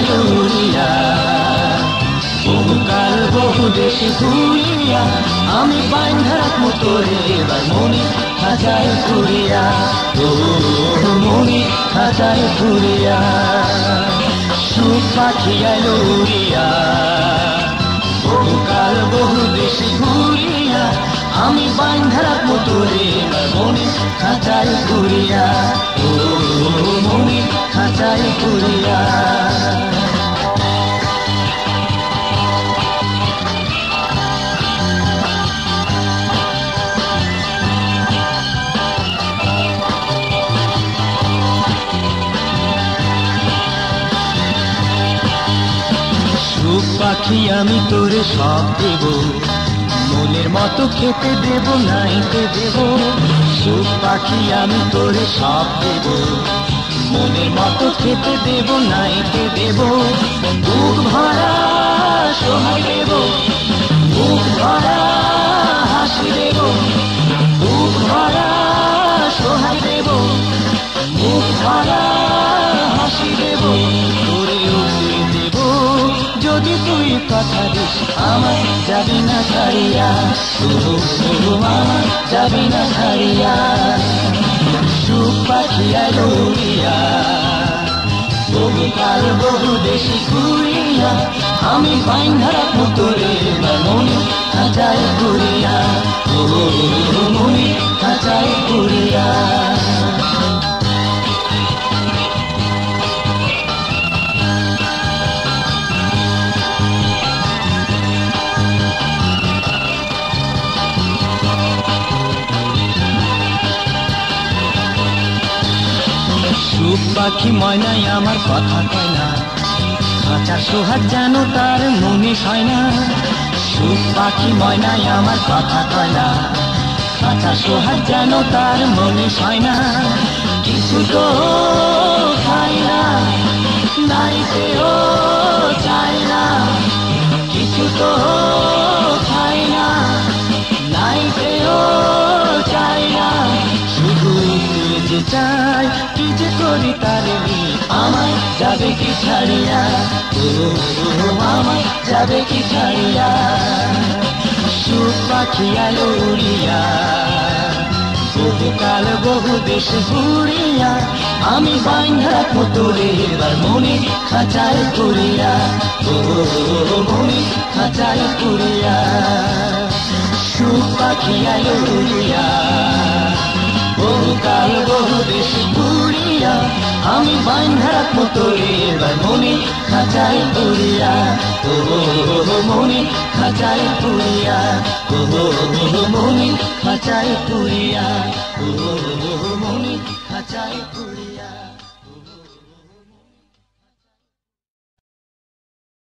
লইয়া বহুকাল বহু দেশে ঘুরিয়া, আমি পাইন মতো মোতরে এবার মনি খাঁচায় ঘুরিয়া। ও মনি ঘুরিয়া। সুখ পাখিয়া লইয়া। বহুকাল বহু দেশে ঘুরিয়া, আমি পাইন ধারাত মোতরে এবার মনি খাঁচায় ঘুরিয়া। ও মনি ঘুরিয়া। পাখি আমি তোরে সব দেব। মনের মতো খেতে দেব, নাইতে দেব। সুখ পাখি আমি তোরে সব দেব। মনের মতো খেতে দেব, নাইতে দেব। বুক ভরা সোহাই দেব। বুক ভরা হাসি দেব। বুক ভরা সোহাই দেব। বুক ভরা কথা দিস, আমার যাবি না ছাড়িয়া। আমার যাবি না ছাড়িয়া। সুখ পাখিয়া লড়িয়া বহুকাল বহু দেশে ঘুরিয়া, আমি বাইন্ধা রাখব তোরে এবার মনে খাঁচায় ঘুরিয়া। মনে খাঁচায় ঘুরিয়া। পাখি ময়নাই আমার কথা কয় না। খাঁচার সোহাগ যেন তার মনে হয় না। সুখ পাখি ময়নাই আমার কথা কয় না। খাঁচার সোহাগ যেন তার মনে হয় না। কিছু তো খায় না। কি যে করি তার আমায় যাবে কি ছাড়িয়া? ও আমায় যাবে কি ছাড়িয়া? সুখ পাখি আলো উড়িয়া। বহুকাল বহু দেশ ঘুরিয়া, আমি বাইন্ধা রাখব তোরে এবার মনে খাঁচায় করিয়া ও মনে খাঁচায় করিয়া সুখ পাখি আলো উড়িয়া। বহুকাল বহু দেশ আমি বাইন্ধা রাখব তোরে এবার মনে খাঁচায় পুরিয়া ও মনে খাঁচায় পুরিয়া ও মনে খাঁচায় পুরিয়া ও মনে খাঁচায় পুরিয়া।